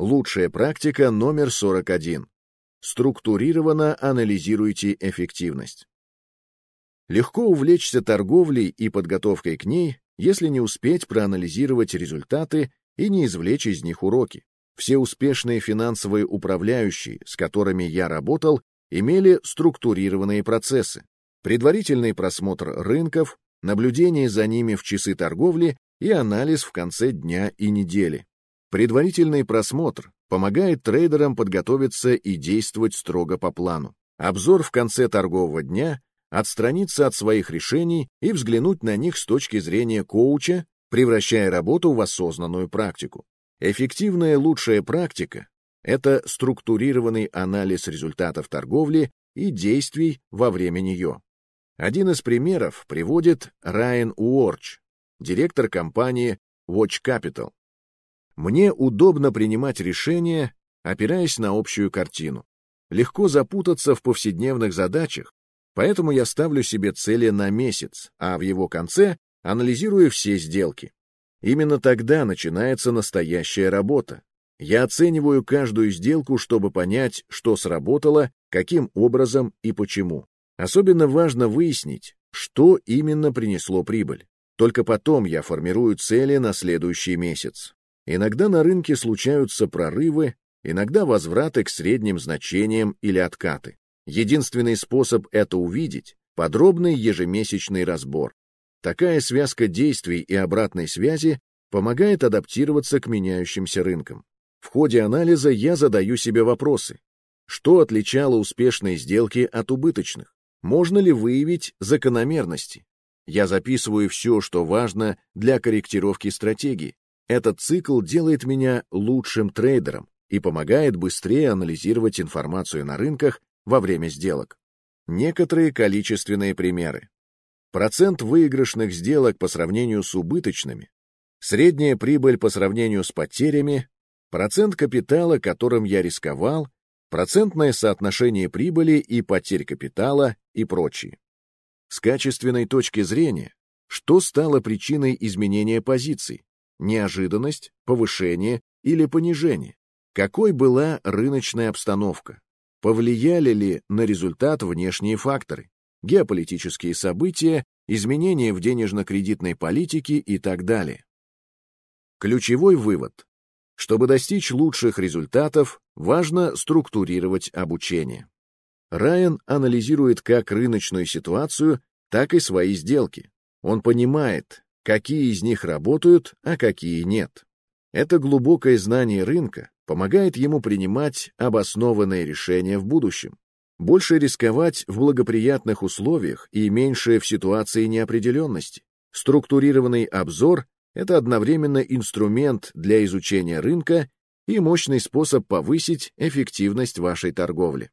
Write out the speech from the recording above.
Лучшая практика номер 41. Структурированно анализируйте эффективность. Легко увлечься торговлей и подготовкой к ней, если не успеть проанализировать результаты и не извлечь из них уроки. Все успешные финансовые управляющие, с которыми я работал, имели структурированные процессы. Предварительный просмотр рынков, наблюдение за ними в часы торговли и анализ в конце дня и недели. Предварительный просмотр помогает трейдерам подготовиться и действовать строго по плану. Обзор в конце торгового дня отстраниться от своих решений и взглянуть на них с точки зрения коуча, превращая работу в осознанную практику. Эффективная лучшая практика — это структурированный анализ результатов торговли и действий во время нее. Один из примеров приводит Райан Уорч, директор компании Watch Capital. Мне удобно принимать решения, опираясь на общую картину. Легко запутаться в повседневных задачах, поэтому я ставлю себе цели на месяц, а в его конце анализирую все сделки. Именно тогда начинается настоящая работа. Я оцениваю каждую сделку, чтобы понять, что сработало, каким образом и почему. Особенно важно выяснить, что именно принесло прибыль. Только потом я формирую цели на следующий месяц. Иногда на рынке случаются прорывы, иногда возвраты к средним значениям или откаты. Единственный способ это увидеть — подробный ежемесячный разбор. Такая связка действий и обратной связи помогает адаптироваться к меняющимся рынкам. В ходе анализа я задаю себе вопросы. Что отличало успешные сделки от убыточных? Можно ли выявить закономерности? Я записываю все, что важно для корректировки стратегии. Этот цикл делает меня лучшим трейдером и помогает быстрее анализировать информацию на рынках во время сделок. Некоторые количественные примеры. Процент выигрышных сделок по сравнению с убыточными, средняя прибыль по сравнению с потерями, процент капитала, которым я рисковал, процентное соотношение прибыли и потерь капитала и прочее. С качественной точки зрения, что стало причиной изменения позиций? Неожиданность, повышение или понижение? Какой была рыночная обстановка? Повлияли ли на результат внешние факторы? Геополитические события, изменения в денежно-кредитной политике и так далее. Ключевой вывод. Чтобы достичь лучших результатов, важно структурировать обучение. Райан анализирует как рыночную ситуацию, так и свои сделки. Он понимает, какие из них работают, а какие нет. Это глубокое знание рынка помогает ему принимать обоснованные решения в будущем. Больше рисковать в благоприятных условиях и меньше в ситуации неопределенности. Структурированный обзор это одновременно инструмент для изучения рынка и мощный способ повысить эффективность вашей торговли.